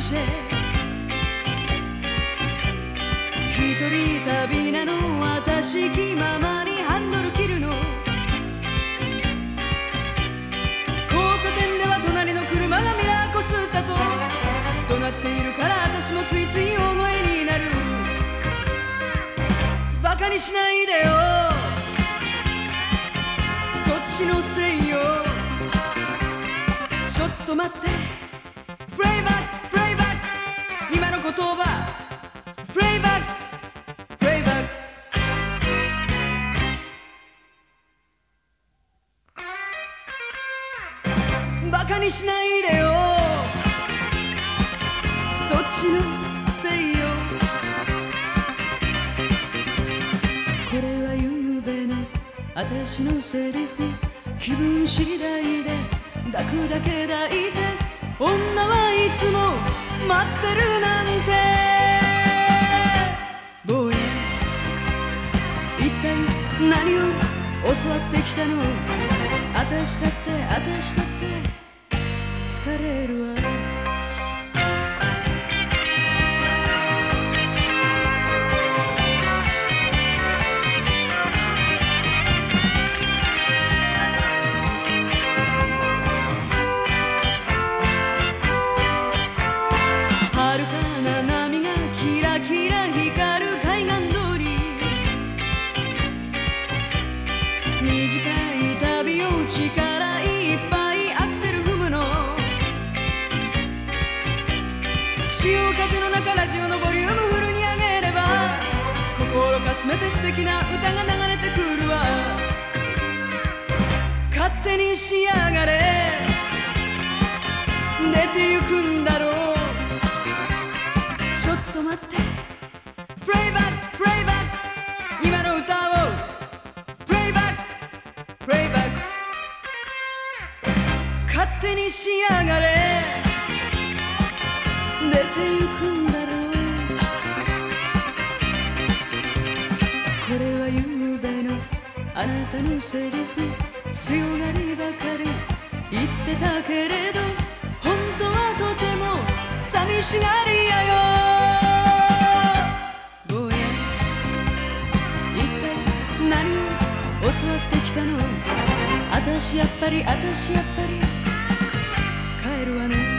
ルシェ一人旅なの私気ままにハンドル切るの。交差点では隣の車がミラーこすったと。怒鳴っているから私もついつい大声になる。バカにしないでよ。そっちのせいよ。ちょっと待って。言葉。プレイバックプレイバックバカにしないでよ。そっちのせいよ。これは夕べの私のセリフ。気分次第で抱くだけ抱いて。女はいつも待ってるなんて。ボーイ。一体何を教わってきたの？私だって私だって。疲れるわ。力いっぱいアクセル踏むの。潮風の中ラジオのボリュームフルに上げれば心かすめて素敵な歌が流れてくるわ。勝手にしやがれ。出てゆくんだろう。ちょっと待って。勝手にしやがれ。出てゆくんだろう。これは夕べのあなたのセリフ。強がりばかり。言ってたけれど本当はとても寂しがりやよ。坊や一体何を教わってきたの？私やっぱり私やっぱり。帰るわねあなたのもとへ